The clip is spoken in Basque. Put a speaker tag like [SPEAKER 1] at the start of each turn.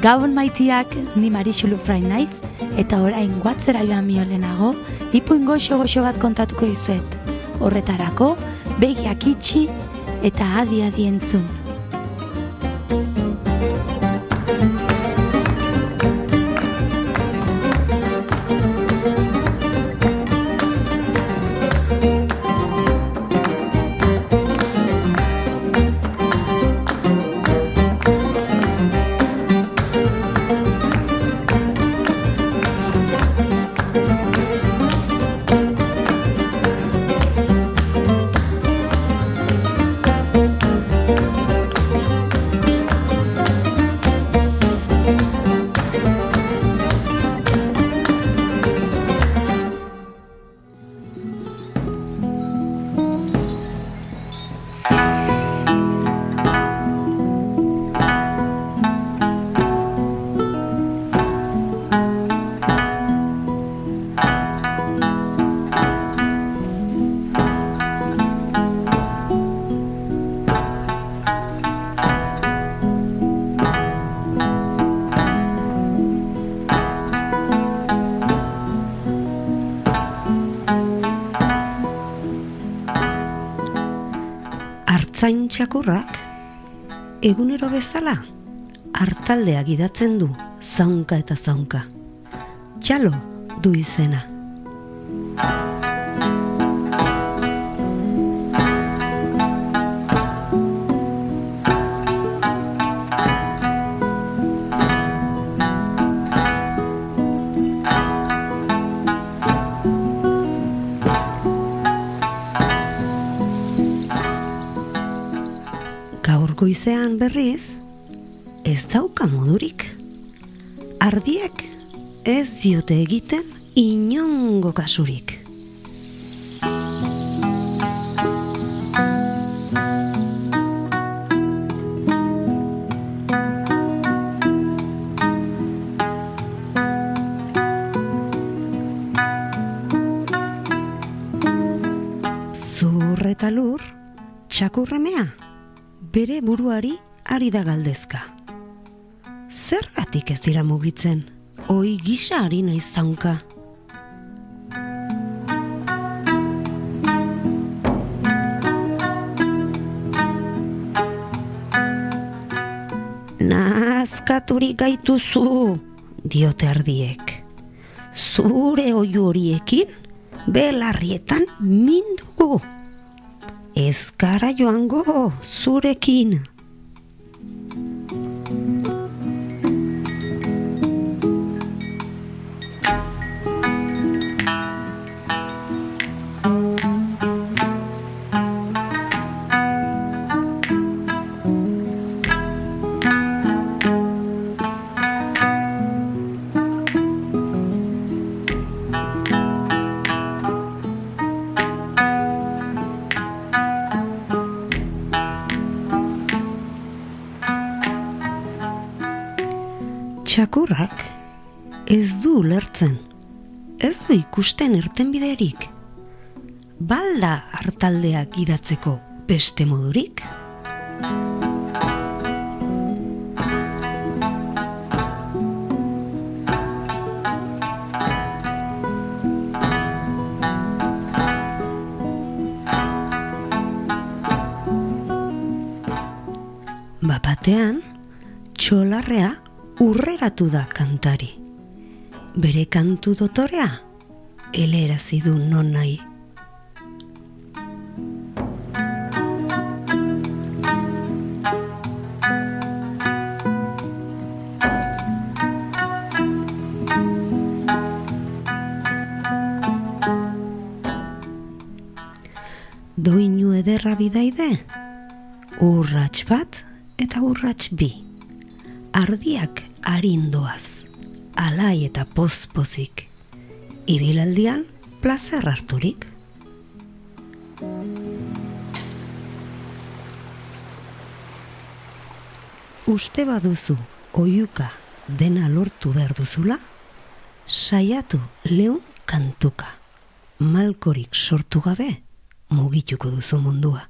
[SPEAKER 1] Gabon maitiak, ni Marixulu Frain naiz, eta orain guatzera joan miolenago, ipuin goxo-goxo bat kontatuko izuet. Horretarako, begiak itxi eta adi-adi entzun.
[SPEAKER 2] Txakurrak egunero bezala hartaldea gidatzen du zaunka eta zaunka. Txalo du izena. Goizean berriz, ez dauka modurik. Ardiek ez diote egiten inongo kasurik. Zur eta lur, txakurremea, bere buruari ari da galdezka. Zergatik ez dira mugitzen, oi gisa ari naiz zaunka. Nazkaturik gaituzu, diote ardiek. Zure oiu horiekin, belarrietan mindugu. Ez gara joango zurekin. Txakurrak ez du ulertzen, ez du ikusten irtenbiderik. Balda hartaldeak gidatzeko beste modurik? Bapatean, txolarrea urreratu da kantari. Bere kantu dotorea, elerazi du non nahi. Doinu ederra bidaide, urrats bat eta urrats bi ardiak arindoaz, alai eta pozpozik, ibilaldian plazer harturik. Uste baduzu oiuka dena lortu behar duzula, saiatu leun kantuka, malkorik sortu gabe mugituko duzu mundua.